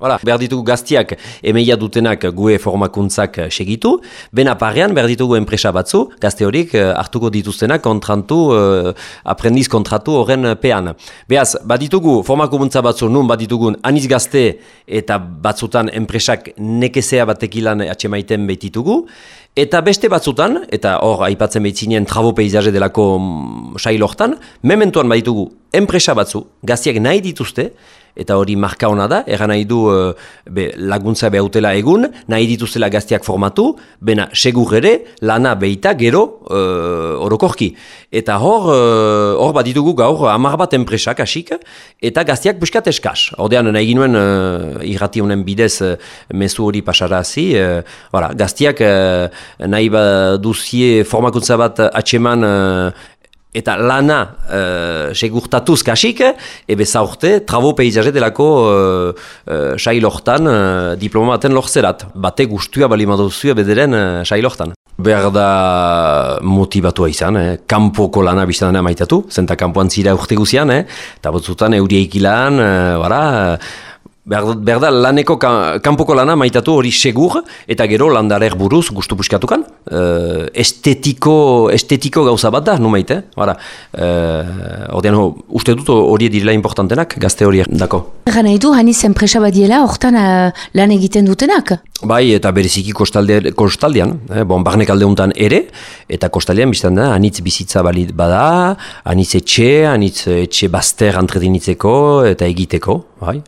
Hala, behar ditugu gaztiak emeia dutenak gue formakuntzak segitu, bena parrean behar ditugu enpresa batzu, gazte horik eh, hartuko dituztenak kontrantu, uh, aprendiz kontratu horren pean. Beaz, baditugu formakuntza batzu nun baditugun aniz gazte eta batzutan enpresak nekezea batekilan atxemaiten behititugu, Eta beste batzutan, eta hor aipatzen behitzinen trabo peizaje delako mm, sailortan, mementuan baditugu enpresa batzu, gaztiak nahi dituzte, eta hori marka hona da, eran nahi du uh, be, laguntza behautela egun, nahi dituztela gaztiak formatu, bena segur ere, lana behita gero uh, orokorki. Eta hor, uh, hor bat ditugu gaur amar bat enpresak asik, eta gaztiak buskat eskas. Hordean nahi ginuen uh, irrati honen bidez uh, mesu hori pasarazi, uh, gaztiak uh, nahi bat duzie formakuntza bat atseman eta lana uh, segurtatuz kasik, ebe zaurte, trabo peizaje delako uh, uh, sailortan uh, diploma lortzerat. Bate gustua bali maduzua bederen uh, sailortan. Behar da motivatua izan, eh? kanpoko lana biztan maitatu, zenta kanpoan zira urte guzian, eh? eta botzutan euriak ilan, uh, Berda, laneko kanpoko lana maitatu hori segur, eta gero landarer buruz gustu puskatukan. Uh, estetiko, estetiko gauza bat da, nu maite. Hora, uh, uste dut hori direla importantenak, gazte hori dako. Egan nahi du, hani zen presa badiela, hortan uh, lan egiten dutenak? Bai, eta bereziki kostalde, kostaldean, eh, bon, barnek alde ere, eta kostaldean biztan da, anitz bizitza balit bada, anitz etxe, anitz etxe bazter antredinitzeko eta egiteko, bai.